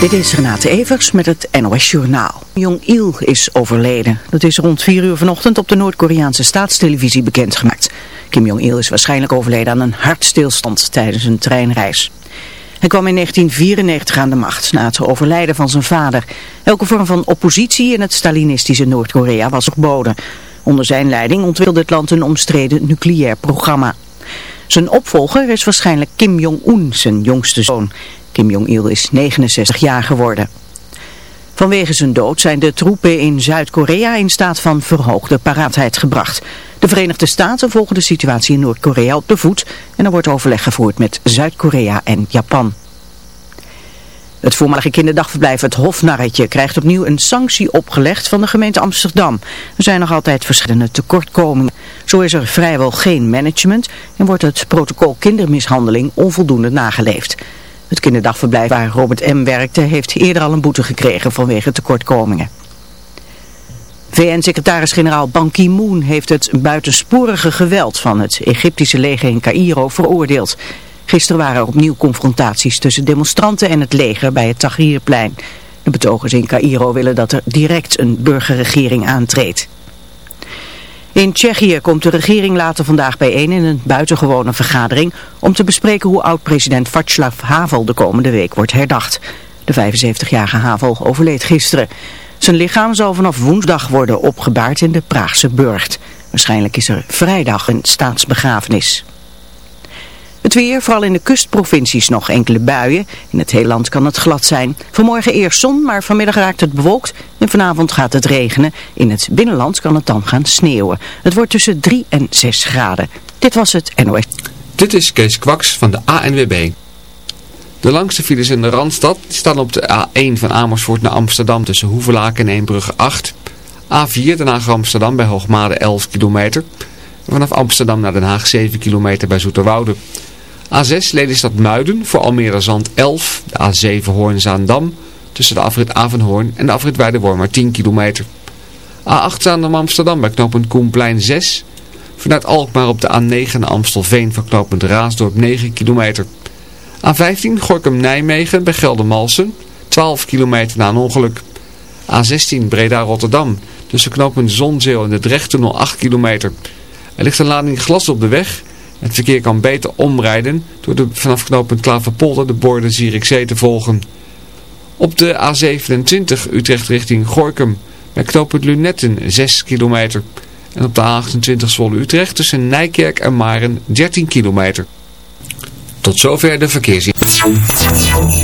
Dit is Renate Evers met het NOS Journaal. Jong-il is overleden. Dat is rond 4 uur vanochtend op de Noord-Koreaanse staatstelevisie bekendgemaakt. Kim Jong-il is waarschijnlijk overleden aan een hartstilstand tijdens een treinreis. Hij kwam in 1994 aan de macht na het overlijden van zijn vader. Elke vorm van oppositie in het Stalinistische Noord-Korea was verboden. Onder zijn leiding ontwikkelde het land een omstreden nucleair programma. Zijn opvolger is waarschijnlijk Kim Jong-un, zijn jongste zoon. Kim Jong-il is 69 jaar geworden. Vanwege zijn dood zijn de troepen in Zuid-Korea in staat van verhoogde paraatheid gebracht. De Verenigde Staten volgen de situatie in Noord-Korea op de voet en er wordt overleg gevoerd met Zuid-Korea en Japan. Het voormalige kinderdagverblijf Het Hofnarretje krijgt opnieuw een sanctie opgelegd van de gemeente Amsterdam. Er zijn nog altijd verschillende tekortkomingen. Zo is er vrijwel geen management en wordt het protocol kindermishandeling onvoldoende nageleefd. Het kinderdagverblijf waar Robert M. werkte heeft eerder al een boete gekregen vanwege tekortkomingen. VN-secretaris-generaal Ban Ki-moon heeft het buitensporige geweld van het Egyptische leger in Cairo veroordeeld. Gisteren waren er opnieuw confrontaties tussen demonstranten en het leger bij het Tahrirplein. De betogers in Cairo willen dat er direct een burgerregering aantreedt. In Tsjechië komt de regering later vandaag bijeen in een buitengewone vergadering om te bespreken hoe oud-president Václav Havel de komende week wordt herdacht. De 75-jarige Havel overleed gisteren. Zijn lichaam zal vanaf woensdag worden opgebaard in de Praagse Burgt. Waarschijnlijk is er vrijdag een staatsbegrafenis. Het weer, vooral in de kustprovincies nog enkele buien. In het hele land kan het glad zijn. Vanmorgen eerst zon, maar vanmiddag raakt het bewolkt. En vanavond gaat het regenen. In het binnenland kan het dan gaan sneeuwen. Het wordt tussen 3 en 6 graden. Dit was het NOS. Dit is Kees Kwaks van de ANWB. De langste files in de Randstad staan op de A1 van Amersfoort naar Amsterdam tussen Hoevelaken en Eembrugge 8. A4 Den Haag Amsterdam bij Hoogmade 11 kilometer. Vanaf Amsterdam naar Den Haag 7 kilometer bij Zoeterwoude. A6 Lelystad Muiden voor Almere Zand 11. De A7 Hoorn-Zaandam tussen de afrit Avenhoorn en de afrit Weidewormer 10 kilometer. A8 Zaandam Amsterdam bij knooppunt Koenplein 6. Vanuit Alkmaar op de A9 naar Amstelveen voor knooppunt Raasdorp 9 kilometer. A15 Gorkum Nijmegen bij Geldermalsen 12 kilometer na een ongeluk. A16 Breda Rotterdam tussen knooppunt Zonzeel en de Drechttunnel 8 kilometer. Er ligt een lading glas op de weg het verkeer kan beter omrijden door vanaf knooppunt Klaverpolder de borden Zierikzee te volgen. Op de A27 Utrecht richting Gorkum bij knooppunt Lunetten 6 kilometer. En op de A28 Zwolle Utrecht tussen Nijkerk en Maren 13 kilometer. Tot zover de verkeersinformatie.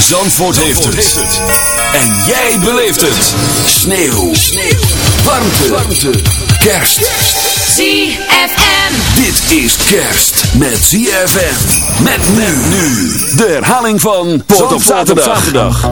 Zandvoort, heeft, het. En jij beleeft het. Sneeuw. Sneeuw. Warmte. Warmte. Kerst. ZFM. Dit is kerst met ZFM. Met men nu. De herhaling van Pot op zaterdag. zaterdag.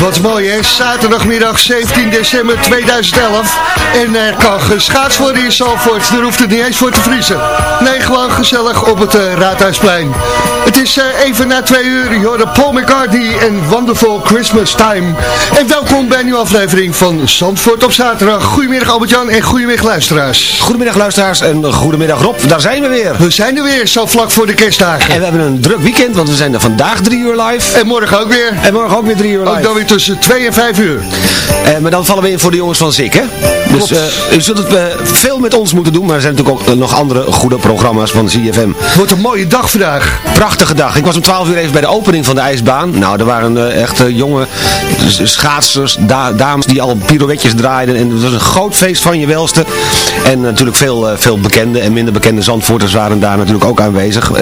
Wat mooi hè, zaterdagmiddag 17 december 2011. En er kan geschaatst worden in Zalvoort, daar hoeft het niet eens voor te vriezen. Nee, gewoon gezellig op het eh, Raadhuisplein. Het is eh, even na twee uur, je hoorde Paul McCartney en Wonderful Christmas Time. En welkom bij een nieuwe aflevering van Zandvoort op zaterdag. Goedemiddag Albert-Jan en goedemiddag luisteraars. Goedemiddag luisteraars en goedemiddag Rob, daar zijn we weer. We zijn er weer, zo vlak voor de kerstdagen. En we hebben een druk weekend, want we zijn er vandaag drie uur live. En morgen ook weer. En morgen ook weer drie uur Ook live. dan weer tussen 2 en 5 uur. Eh, maar dan vallen we in voor de jongens van Zik, hè? Dus eh, u zult het eh, veel met ons moeten doen, maar er zijn natuurlijk ook eh, nog andere goede programma's van CFM. Wordt een mooie dag vandaag. Prachtige dag. Ik was om 12 uur even bij de opening van de ijsbaan. Nou, er waren echt jonge schaatsers, da- dames die al pirouetjes draaiden. En het was een groot feest van je welste. En natuurlijk veel, veel bekende en minder bekende zandvoorters waren daar natuurlijk ook aanwezig.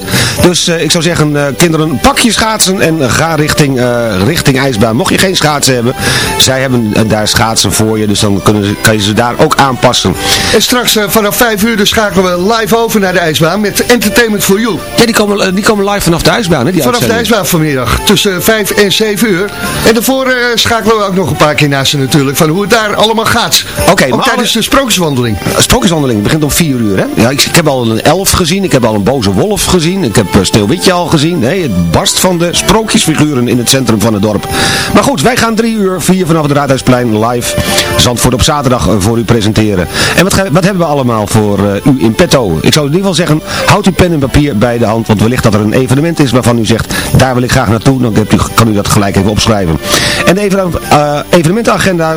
Dus ik zou zeggen, kinderen, pak je schaatsen en ga richting, richting ijsbaan. Mocht je geen schaatsen hebben, zij hebben daar schaatsen voor je. Dus dan kunnen kan je ze daar ook aanpassen. En straks eh, vanaf 5 uur dus schakelen we live over naar de ijsbaan met Entertainment for You. Ja, die komen, eh, die komen live vanaf de ijsbaan, hè? Die Vanaf de ijsbaan vanmiddag tussen 5 en 7 uur. En daarvoor eh, schakelen we ook nog een paar keer naast ze natuurlijk van hoe het daar allemaal gaat. Oké, ook maar tijdens de sprookjeswandeling. Sprookjeswandeling begint om 4 uur, hè? Ja, ik, ik heb al een elf gezien, ik heb al een boze wolf gezien, ik heb uh, Sneeuwwitje al gezien. Nee, het barst van de sprookjesfiguren in het centrum van het dorp. Maar goed, wij gaan drie uur, vier vanaf het Raadhuisplein live Zandvoort op zaterdag eh, voor u presenteren. En wat, wat hebben we allemaal voor eh, u in petto? Ik zou in ieder geval zeggen, houd uw pen en papier bij de hand, want wellicht dat er een evenement is waarvan u zegt, daar wil ik graag naartoe, dan hebt u, kan u dat gelijk even opschrijven. En de even, eh, evenementenagenda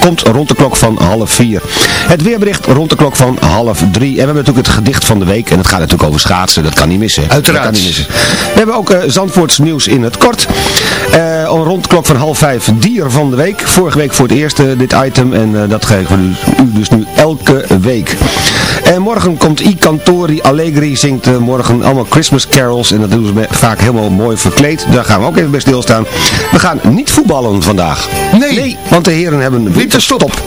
komt rond de klok van half vier. Het weerbericht rond de klok van half drie. En we hebben natuurlijk het gedicht van de week. En het gaat natuurlijk over schaatsen. Dat kan niet missen. Uiteraard. Dat kan niet missen. We hebben ook eh Zandvoorts nieuws in het kort. Rond de klok van half vijf dier van de week. Vorige week voor het eerst eh, dit item. En dat geven we u dus nu elke week. En morgen komt I Cantori Allegri, zingt eh, morgen allemaal Christmas carols. En dat doen ze vaak helemaal mooi verkleed. Daar gaan we ook even bij stilstaan. We gaan niet voetballen vandaag. Nee. want de heren hebben winterstop.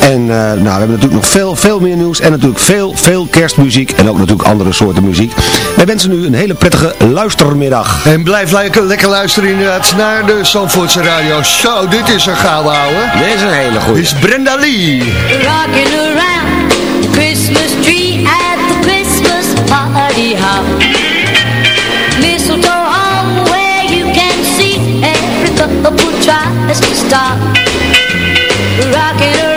En uh, nou, we hebben natuurlijk nog veel, veel meer nieuws. En natuurlijk veel, veel kerstmuziek. En ook natuurlijk andere soorten muziek. Wij wensen u een hele prettige luistermiddag. En blijf lekker, lekker luisteren inderdaad naar de Zandvoortse Radio. Zo, dit is een gouden ouwe. Dit is een hele goede. Dit is Brenda Lee. Rocking around the Christmas tree at the Christmas party. Mistletoe hung where you can see every couple tries to stop. Rocking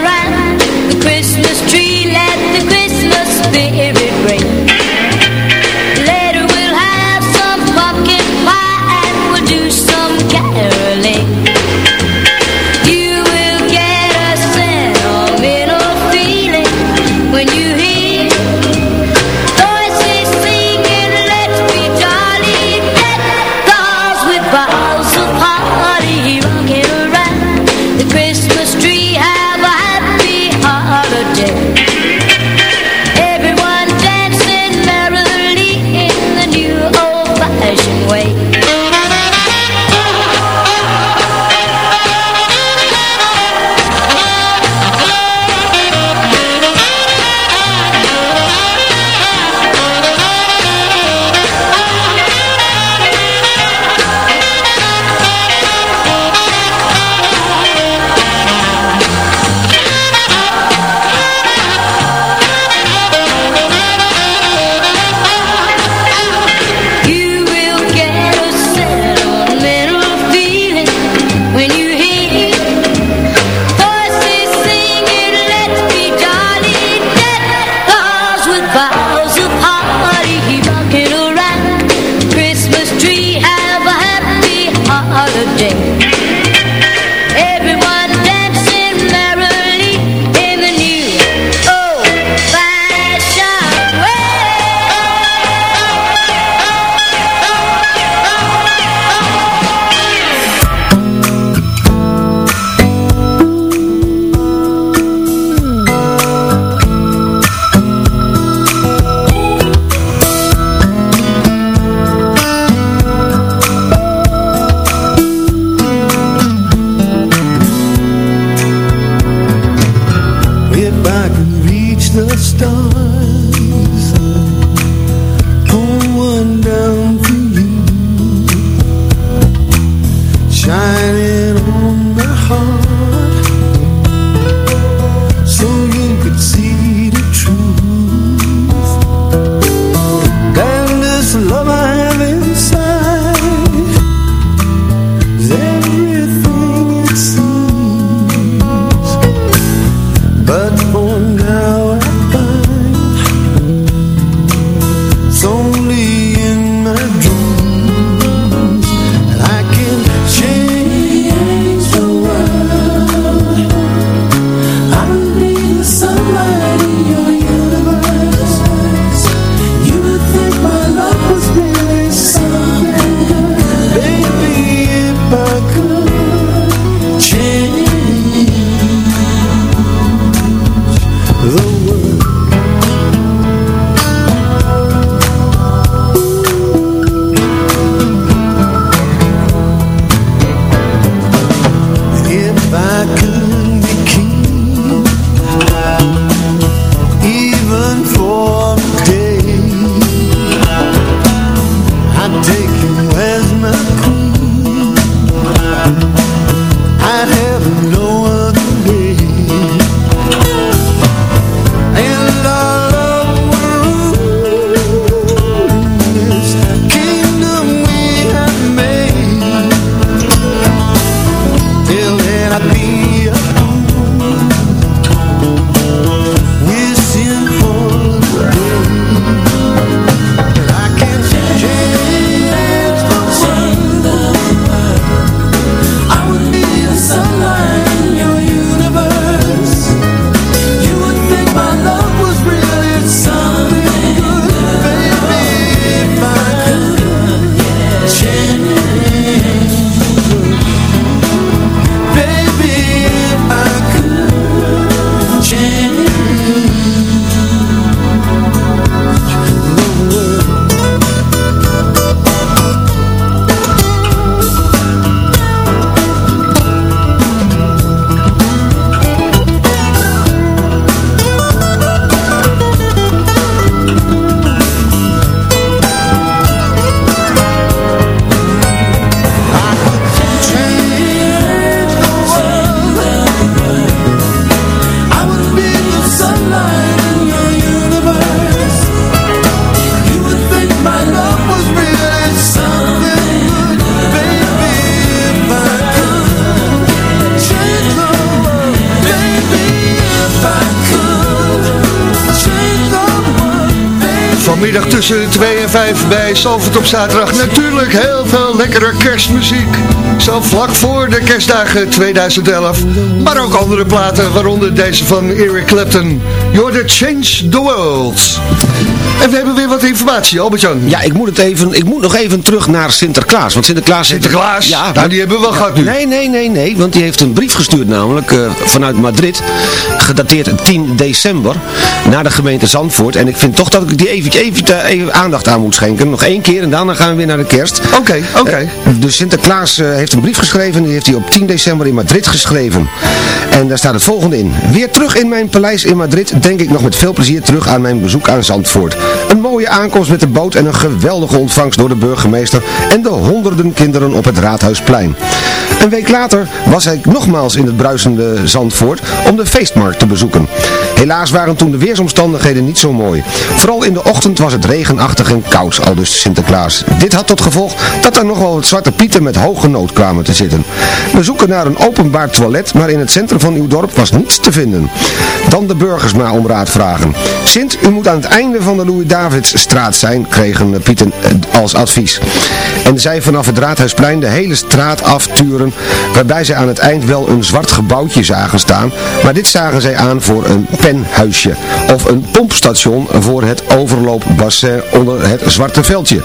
tussen 2 en 5 bij Salford op zaterdag. Natuurlijk heel veel lekkere kerstmuziek. Zo vlak voor de kerstdagen 2011. Maar ook andere platen, waaronder deze van Eric Clapton. You're the Change the World. En we hebben weer wat informatie, Albert-Jan. Ja, ik moet, het even, ik moet nog even terug naar Sinterklaas. Want Sinterklaas... Sinterklaas? Ja, nou, die hebben we wel gehad nu. Nee, nee, nee, nee. Want die heeft een brief gestuurd namelijk uh, vanuit Madrid. Gedateerd 10 december. Naar de gemeente Zandvoort. En ik vind toch dat ik die even, even, even aandacht aan moet schenken. Nog één keer en daarna gaan we weer naar de kerst. Oké, oké. Okay. Uh, dus Sinterklaas uh, heeft een brief geschreven. Die heeft hij op 10 december in Madrid geschreven. En daar staat het volgende in. Weer terug in mijn paleis in Madrid denk ik nog met veel plezier terug aan mijn bezoek aan Zandvoort. Een mooie aankomst met de boot en een geweldige ontvangst door de burgemeester en de honderden kinderen op het Raadhuisplein. Een week later was hij nogmaals in het bruisende Zandvoort om de feestmarkt te bezoeken. Helaas waren toen de weersomstandigheden niet zo mooi. Vooral in de ochtend was het regenachtig en koud, al dus Sinterklaas. Dit had tot gevolg dat er nogal wat zwarte pieten met hoge nood kwamen te zitten. We zoeken naar een openbaar toilet, maar in het centrum van uw dorp was niets te vinden. Dan de burgers maar om raad vragen. Sint, u moet aan het einde van de Louis-Davidsstraat zijn, kregen Pieten als advies. En zij vanaf het Raadhuisplein de hele straat afturen, waarbij zij aan het eind wel een zwart gebouwtje zagen staan, maar dit zagen zij aan voor een penhuisje, of een pompstation voor het overloopbassin onder het zwarte veldje.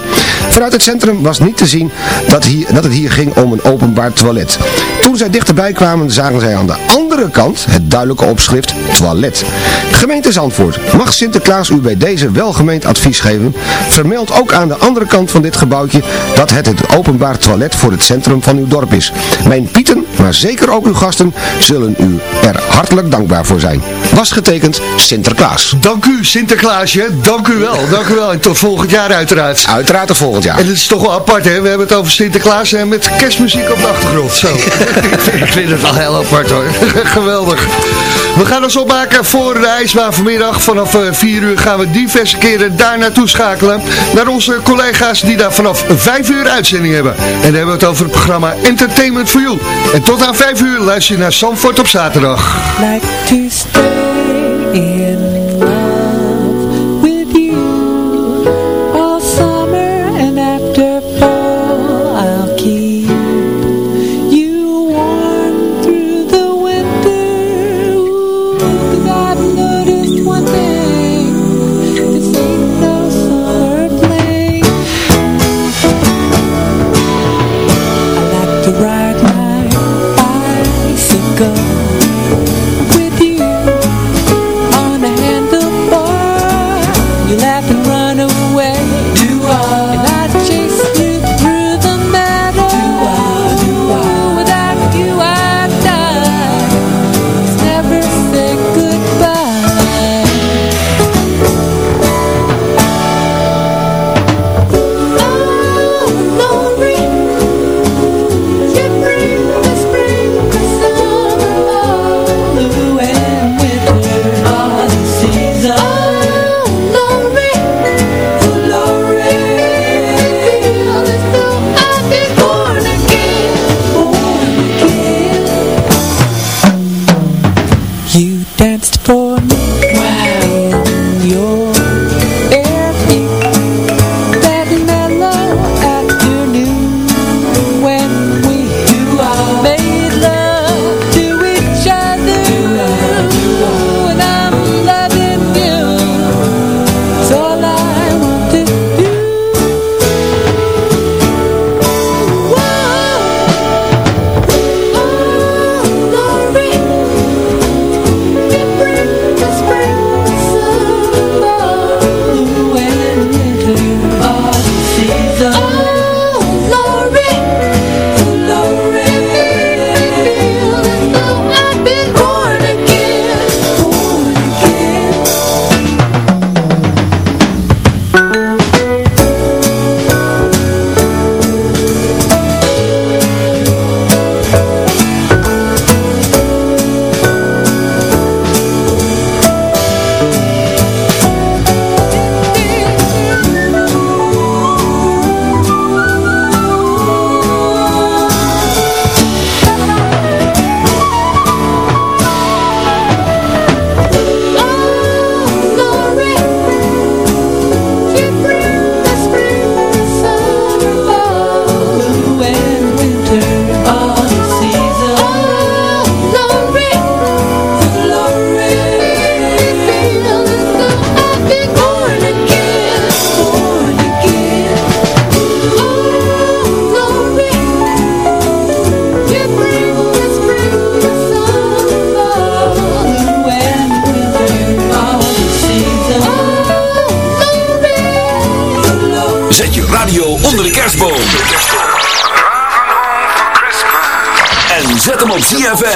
Vanuit het centrum was niet te zien dat, hier, dat het hier ging om een openbaar toilet. Toen zij dichterbij kwamen, zagen zij aan de andere kant het duidelijke opschrift toilet. Gemeente Zandvoort, mag Sinterklaas u bij deze welgemeend advies geven? Vermeld ook aan de andere kant van dit gebouwtje dat het het openbaar toilet voor het centrum van uw dorp is. Mijn pieten, maar zeker ook uw gasten, zullen u er hartelijk dankbaar voor zijn. Was getekend Sinterklaas. Dank u Sinterklaasje, dank u wel, dank u wel. En tot volgend jaar uiteraard. Uiteraard tot volgend jaar. En het is toch wel apart hè, we hebben het over Sinterklaas en met kerstmuziek op de achtergrond. Zo. ik vind het wel heel apart hoor. Geweldig. We gaan ons opmaken voor de ijsbaan vanmiddag. Vanaf 4 uur gaan we diverse keren daar naartoe schakelen. Naar onze collega's die daar vanaf 5 uur uitzending hebben. En dan hebben we het over het programma Entertainment for You. En tot aan 5 uur luister je naar Zandvoort op zaterdag. Like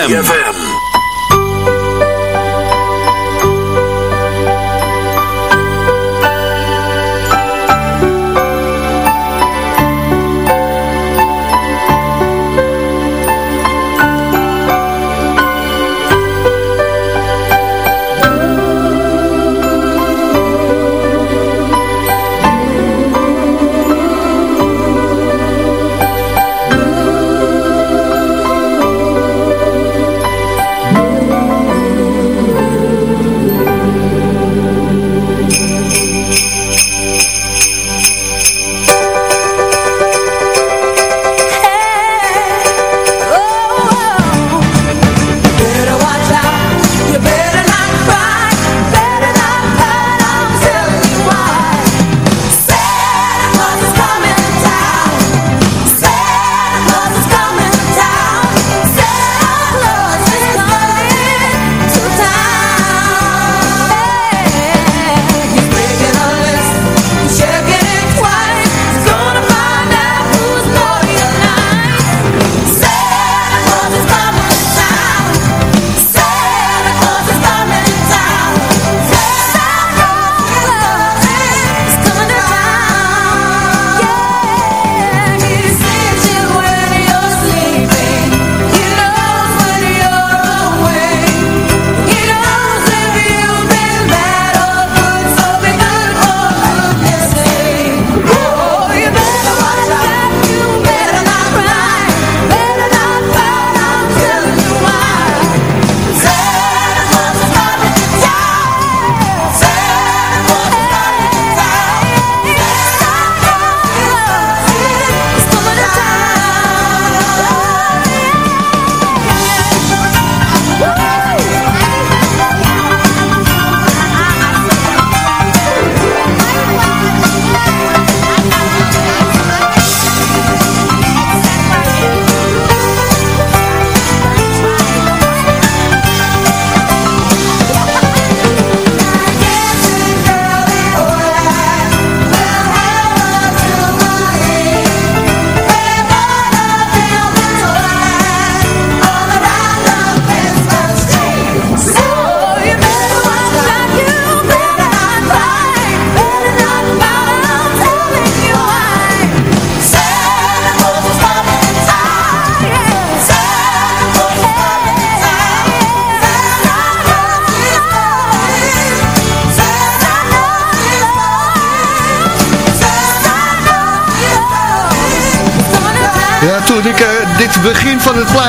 ZFM.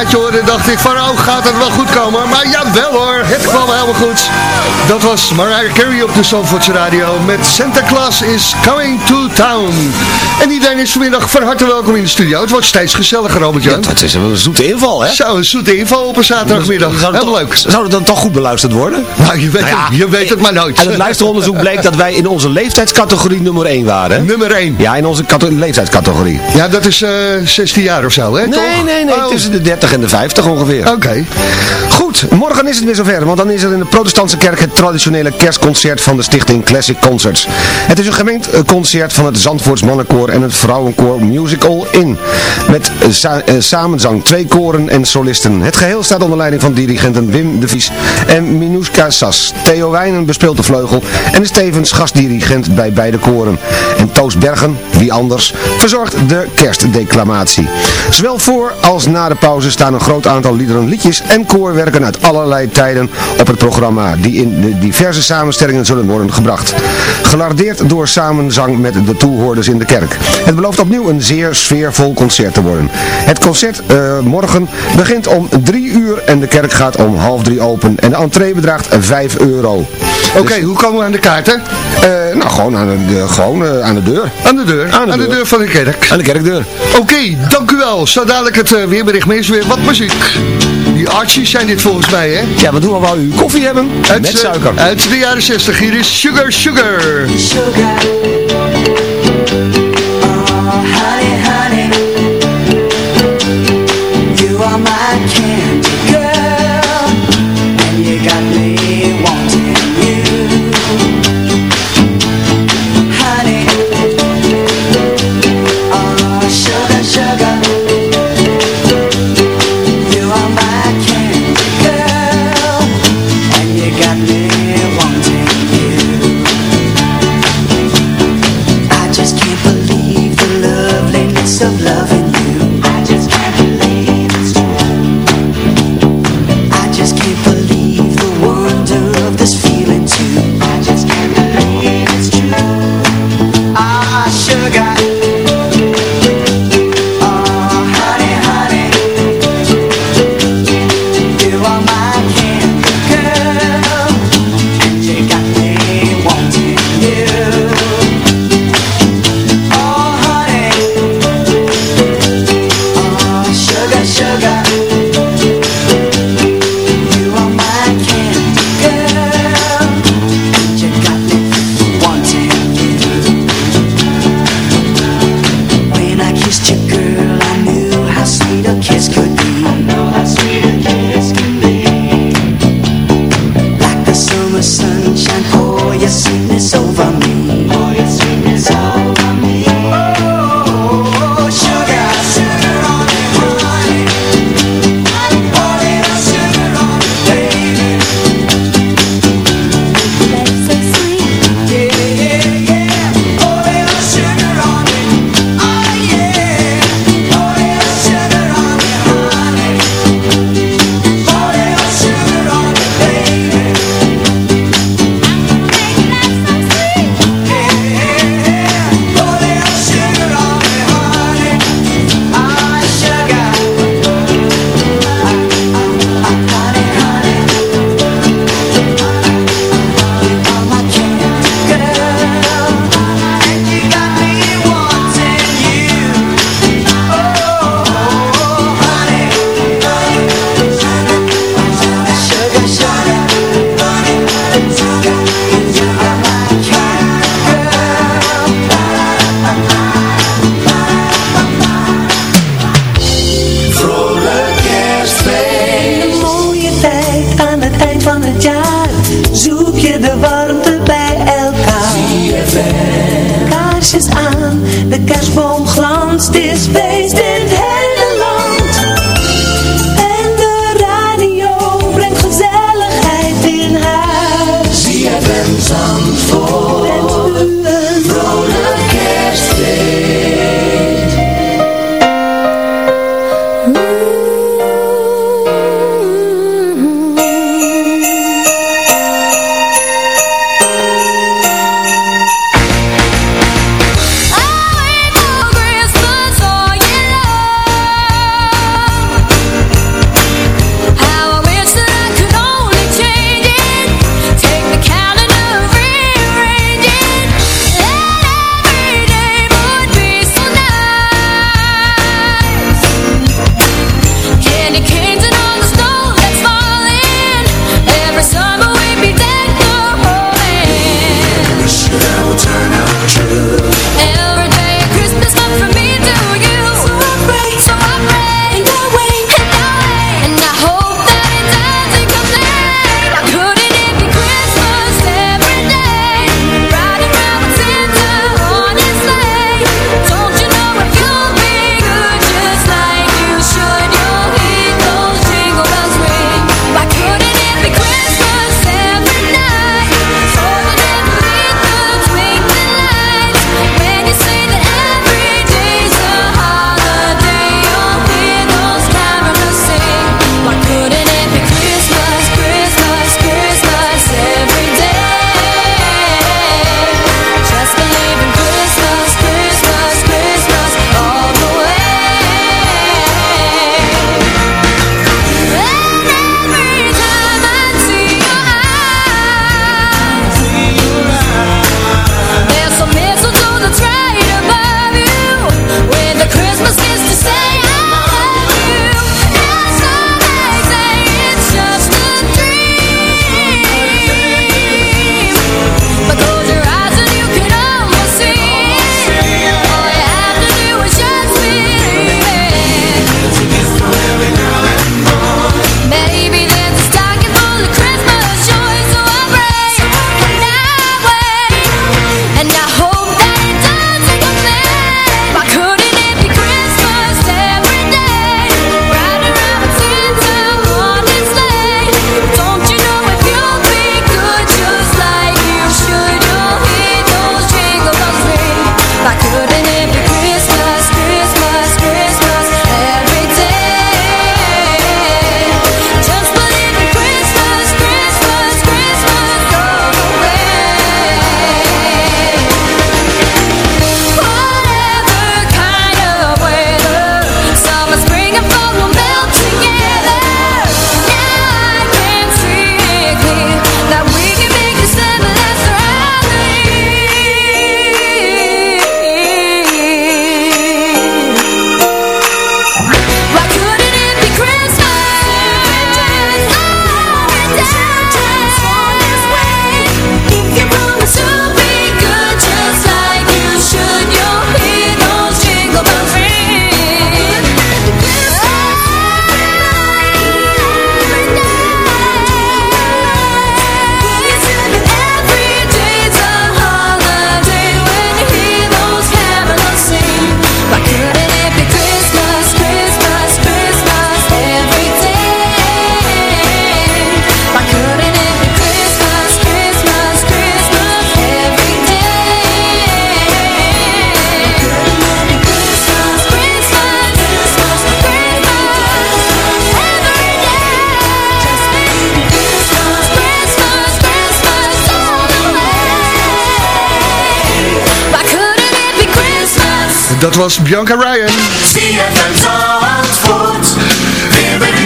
Plaatje hoorde, dacht ik van, oh, gaat het wel goed komen? Maar jawel hoor, het kwam helemaal goed. Dat was Mariah Carey op de Zandvoortse Radio met Santa Claus is Coming to Town. En iedereen is vanmiddag van harte welkom in de studio. Het wordt steeds gezelliger, Robert-Jan. Ja, het is een zoete inval, hè? Zo, een zoete inval op een zaterdagmiddag. Zou Heel leuk. Zou het dan toch goed beluisterd worden? Nou, je weet, Nou ja, het, je weet het maar nooit. Uit het luisteronderzoek bleek dat wij in onze leeftijdscategorie nummer 1 waren. hè? Nummer 1. Ja, in onze leeftijdscategorie. Ja, dat is eh 16 jaar of zo, hè? Nee, toch? nee, nee. Oh, Tussen de 30 en de 50 ongeveer. Oké. Morgen is het weer zover, want dan is er in de protestantse kerk het traditionele kerstconcert van de stichting Classic Concerts. Het is een gemengd concert van het Zandvoorts mannenkoor en het vrouwenkoor Musical In. Met eh, eh, samenzang, twee koren en solisten. Het geheel staat onder leiding van dirigenten Wim de Vries en Minouska Sas. Theo Wijnen bespeelt de vleugel en is tevens gastdirigent bij beide koren. En Toos Bergen, wie anders, verzorgt de kerstdeclamatie. Zowel voor als na de pauze staan een groot aantal liederen, liedjes en koorwerken uit allerlei tijden op het programma, die in de diverse samenstellingen zullen worden gebracht. Gelardeerd door samenzang met de toehoorders in de kerk. Het belooft opnieuw een zeer sfeervol concert te worden. Het concert eh, morgen begint om drie uur en de kerk gaat om half drie open. En de entree bedraagt 5 euro. Oké, hoe komen we aan de kaarten? Eh, nou, gewoon aan de, gewoon, eh, aan de deur. Aan de deur. Aan de deur. deur van de kerk. Aan de kerkdeur. Oké, dank u wel. Zo dadelijk het eh, weerbericht. Maar eerst weer wat muziek. Die Archies zijn dit volgens mij, hè? Ja, wat doen we? Wou u koffie hebben? Met suiker. Uit de jaren 60. Hier is Sugar Sugar. Sugar. Oh, honey, of love. Dat was Bianca Ryan.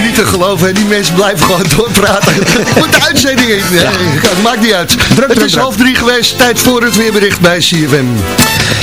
Niet te geloven, hè, die mensen blijven gewoon doorpraten. Goed de uitzending in. Nee, het maakt niet uit. het druk, is druk. half drie geweest, tijd voor het weerbericht bij CFM.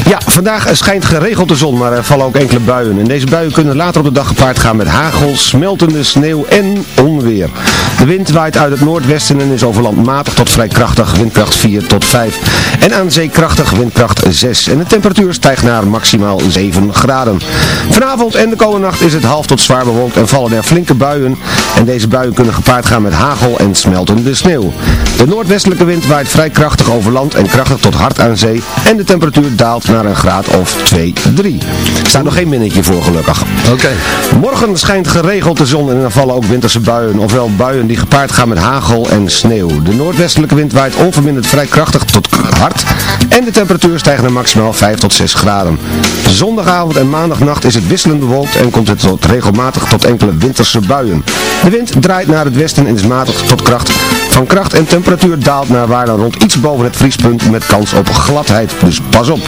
Ja, vandaag schijnt geregeld de zon, maar er vallen ook enkele buien. En deze buien kunnen later op de dag gepaard gaan met hagel, smeltende sneeuw en onweer. De wind waait uit het noordwesten en is over land matig tot vrij krachtig, windkracht 4 tot 5. En aan zee krachtig, windkracht 6. En de temperatuur stijgt naar maximaal 7 graden. Vanavond en de komende nacht is het half tot zwaar bewolkt en vallen er flinke buien. En deze buien kunnen gepaard gaan met hagel en smeltende sneeuw. De noordwestelijke wind waait vrij krachtig over land en krachtig tot hard aan zee. En de temperatuur daalt naar een graad of 2, 3. Er staat nog geen minnetje voor gelukkig. Oké. Morgen schijnt geregeld de zon en er vallen ook winterse buien, ofwel buien die gepaard gaan met hagel en sneeuw. De noordwestelijke wind waait onverminderd vrij krachtig tot hard en de temperatuur stijgt naar maximaal 5 tot 6 graden. Zondagavond en maandagnacht is het wisselend bewolkt en komt het tot regelmatig tot enkele winterse buien. De wind draait naar het westen en is matig tot kracht van kracht en temperatuur daalt naar waarde rond iets boven het vriespunt met kans op gladheid, dus pas op.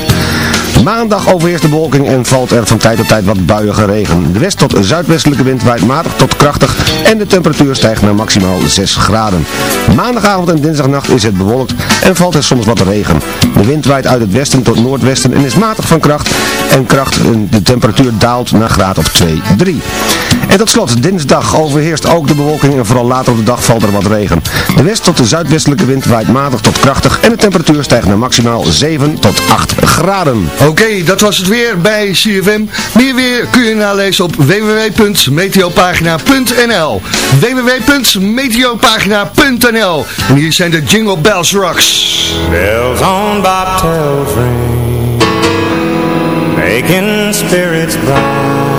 Maandag overheerst de bewolking en valt er van tijd tot tijd wat buiige regen. De west- tot zuidwestelijke wind waait matig tot krachtig en de temperatuur stijgt naar maximaal 6 graden. Maandagavond en dinsdagnacht is het bewolkt en valt er soms wat regen. De wind waait uit het westen tot noordwesten en is matig van kracht en kracht de temperatuur daalt naar graad of 2, 3. En tot slot, dinsdag overheerst ook de bewolking en vooral later op de dag valt er wat regen. De west- tot de zuidwestelijke wind waait matig tot krachtig en de temperatuur stijgt naar maximaal 7 tot 8 graden. Oké, dat was het weer bij CFM. Meer weer kun je nalezen op www.meteopagina.nl www.meteopagina.nl En hier zijn de Jingle Bells Rocks. Bells on bobtails ring, making spirits bright.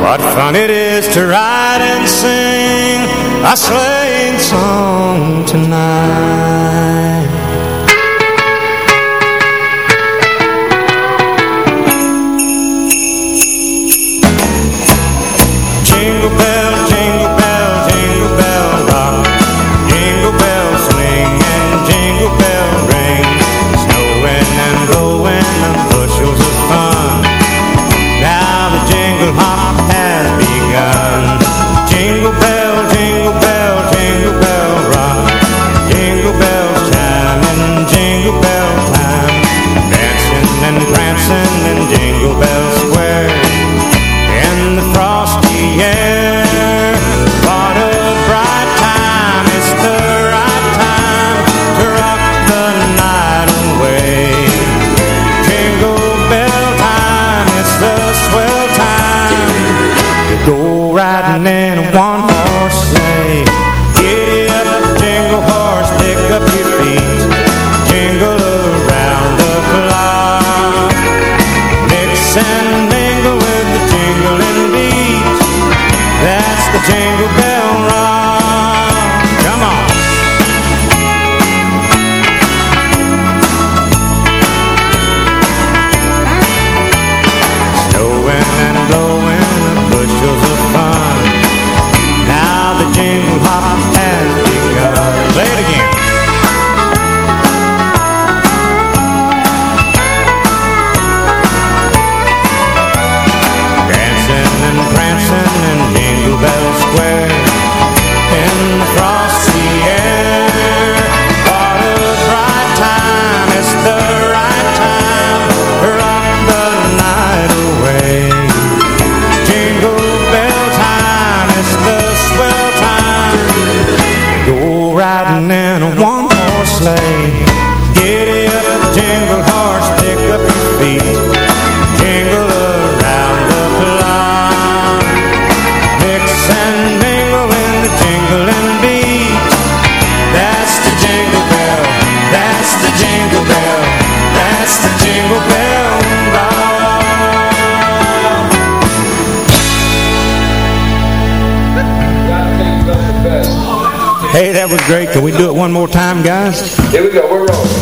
What fun it is to ride and sing a sleighing song tonight. Can we do it one more time, guys? Here we go, we're rolling.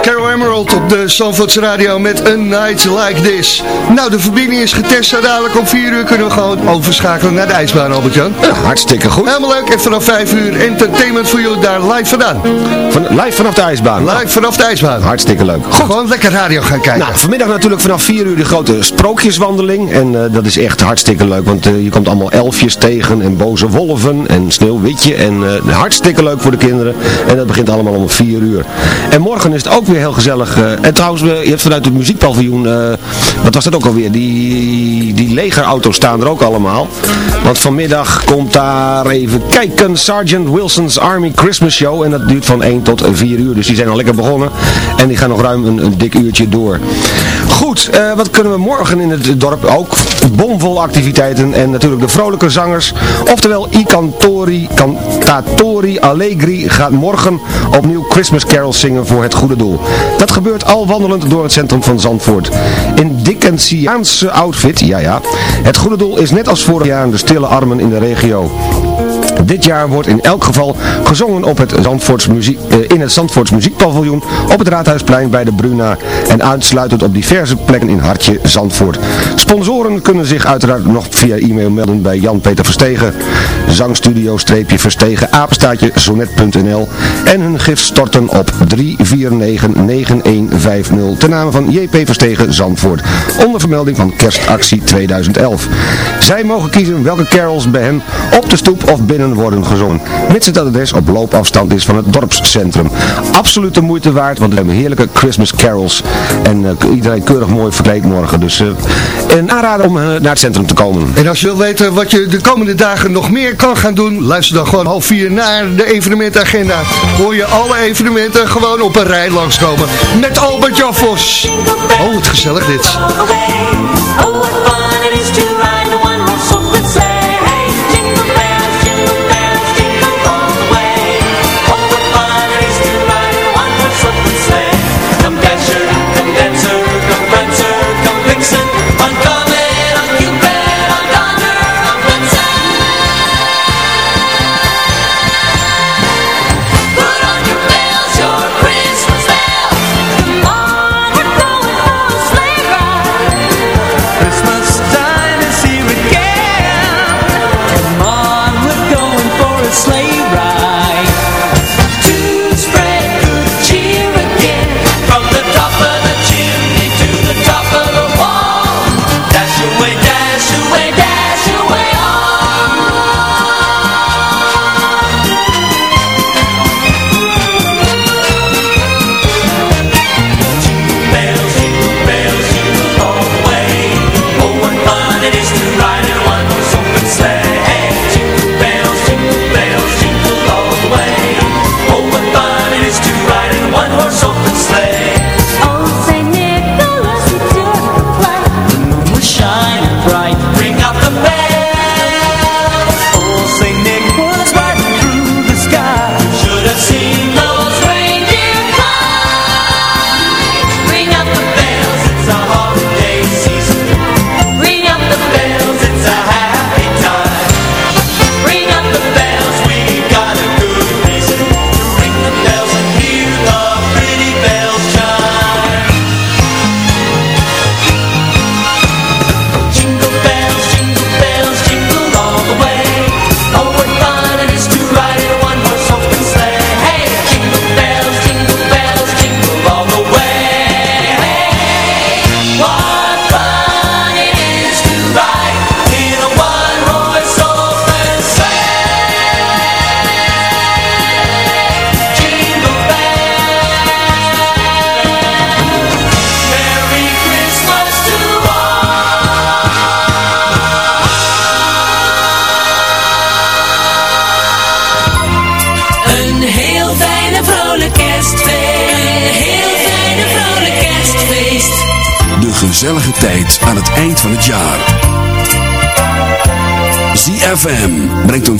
Carol Emerald de Zandvoorts Radio met A Night Like This. Nou, de verbinding is getest. Zo dadelijk om 4 uur kunnen we gewoon overschakelen naar de ijsbaan, Albert-Jan. Ja, hartstikke goed. Helemaal leuk. En vanaf 5 uur entertainment voor jullie daar live vandaan. Van, live vanaf de ijsbaan. Live vanaf de ijsbaan. Hartstikke leuk. Goed. Gewoon lekker radio gaan kijken. Nou, vanmiddag natuurlijk vanaf 4 uur de grote sprookjeswandeling. En eh, dat is echt hartstikke leuk, want uh, je komt allemaal elfjes tegen en boze wolven en sneeuwwitje. En uh, hartstikke leuk voor de kinderen. En dat begint allemaal om 4 uur. En morgen is het ook weer heel gezellig. En trouwens, je hebt vanuit het muziekpaviljoen, wat was dat ook alweer? Die, die legerauto's staan er ook allemaal. Want vanmiddag komt daar even kijken, Sergeant Wilson's Army Christmas Show. En dat duurt van 1 tot 4 uur. Dus die zijn al lekker begonnen. En die gaan nog ruim een dik uurtje door. Goed, uh, wat kunnen we morgen in het dorp ook? Bomvol activiteiten en natuurlijk de vrolijke zangers. Oftewel I Cantori, Cantatori Allegri gaat morgen opnieuw Christmas carols zingen voor het goede doel. Dat gebeurt al wandelend door het centrum van Zandvoort. In Dickensiaanse outfit, ja ja. Het goede doel is net als vorig jaar de stille armen in de regio. Dit jaar wordt in elk geval gezongen op het Zandvoorts muziek, eh, in het Zandvoorts Muziekpaviljoen, op het Raadhuisplein bij de Bruna en uitsluitend op diverse plekken in Hartje Zandvoort. Sponsoren kunnen zich uiteraard nog via e-mail melden bij Jan-Peter Verstegen, zangstudio-verstegen, apenstaatje en hun gift storten op 3499150 ten name van JP Verstegen Zandvoort, onder vermelding van kerstactie 2011. Zij mogen kiezen welke carols bij hen op de stoep of binnen worden gezongen. Mits het adres op loopafstand is van het dorpscentrum. Absoluut de moeite waard, want we hebben heerlijke Christmas carols. En uh, iedereen keurig mooi verkleed morgen. Dus uh, een aanrader om uh, naar het centrum te komen. En als je wil weten wat je de komende dagen nog meer kan gaan doen, luister dan gewoon half vier naar de evenementagenda. Hoor je alle evenementen gewoon op een rij langskomen. Met Albert Jan Vos. Oh, wat gezellig dit. Oh,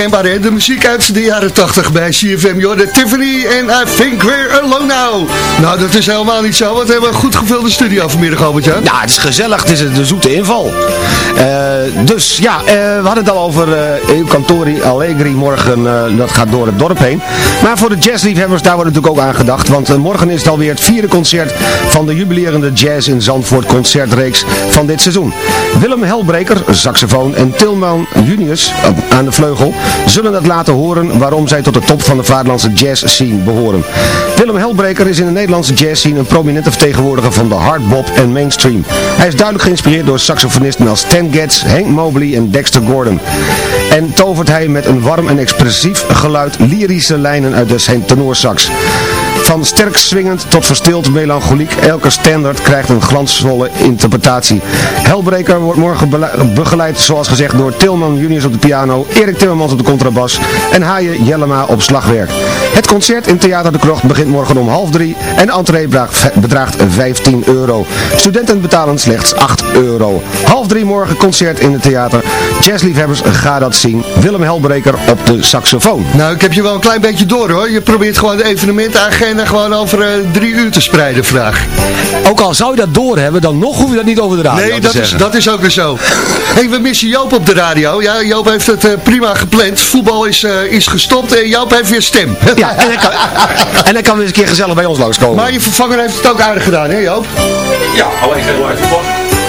Herkenbaar hè? De muziek uit de jaren 80 bij CFM. De Tiffany en I Think We're Alone Now. Nou, dat is helemaal niet zo, want we hebben een goed gevulde studio vanmiddag, Albertje. Ja, het is gezellig. Het is de zoete inval. Eh, dus ja, eh, we hadden het al over uh, Il Cantori Allegri morgen. eh, dat gaat door het dorp heen. Maar voor de jazzliefhebbers, daar wordt natuurlijk ook aan gedacht. Want eh, morgen is het alweer het vierde concert van de jubilerende Jazz in Zandvoort concertreeks van dit seizoen. Willem Helbreker, saxofoon en Tilman Junius eh, aan de vleugel zullen het laten horen waarom zij tot de top van de vaderlandse jazz scene behoren. Willem Helbreker is in de Nederlandse jazz scene een prominente vertegenwoordiger van de hardbop en mainstream. Hij is duidelijk geïnspireerd door saxofonisten als Stan Getz, Hank Mobley en Dexter Gordon. En tovert hij met een warm en expressief geluid lyrische lijnen uit de zijn tenorsax. Van sterk swingend tot verstild melancholiek, elke standaard krijgt een glansvolle interpretatie. Helbreker wordt morgen begeleid, zoals gezegd, door Tilman Juniors op de piano, Erik Timmermans op de contrabas en Haaien Jellema op slagwerk. Het concert in Theater de Krocht begint morgen om half drie en entree bedraagt- bedraagt 15 euro. Studenten betalen slechts 8 euro. Half drie morgen concert in het theater. Jazzliefhebbers, ga dat zien. Willem Helbreker op de saxofoon. Nou, ik heb je wel een klein beetje door hoor. Je probeert gewoon de gewoon over eh, drie uur te spreiden vandaag. Ook al zou je dat doorhebben, dan nog hoef je dat niet over de radio Nee, te dat is, zeggen. dat is ook weer zo. hey, we missen Joop op de radio. Ja, Joop heeft het eh, prima gepland. Voetbal is, eh, is gestopt en Joop heeft weer stem. Ja, en hij, kan, en hij kan weer eens een keer gezellig bij ons langskomen. Maar je vervanger heeft het ook aardig gedaan, hè Joop? Ja, alleen geen live verslag.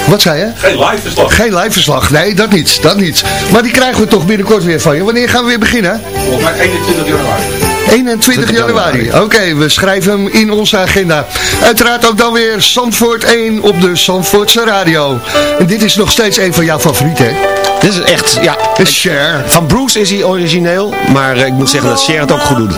Wat zei je? Geen live verslag. Geen live verslag. Nee, dat niet. Dat niet. Maar die krijgen we toch binnenkort weer van je. Wanneer gaan we weer beginnen? Volgens mij 21 januari. 21 januari. Oké, we schrijven hem in onze agenda. Uiteraard ook dan weer Zandvoort 1 op de Zandvoortse radio. En dit is nog steeds een van jouw favorieten, hè? Dit is echt, ja. Cher. Van Bruce is hij origineel, maar eh, ik moet zeggen dat Cher het ook goed doet.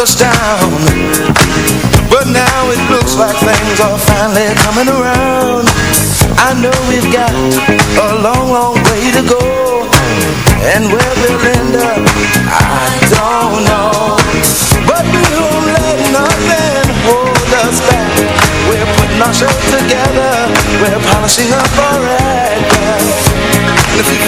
us down. But now it looks like things are finally coming around. I know we've got a long, long way to go. And where we'll end up, I don't know. But we won't let nothing hold us back. We're putting ourselves together. We're polishing up our act And if you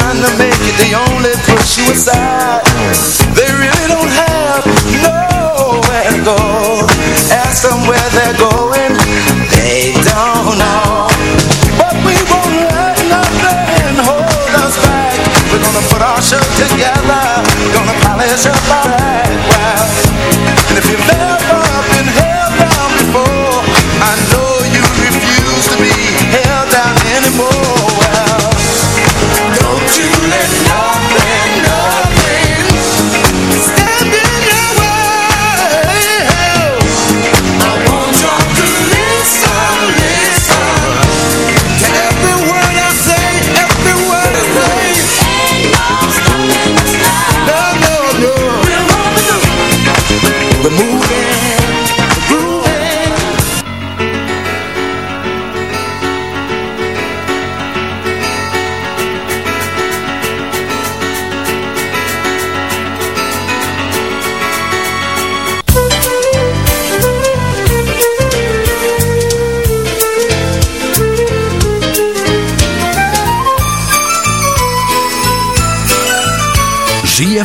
trying to make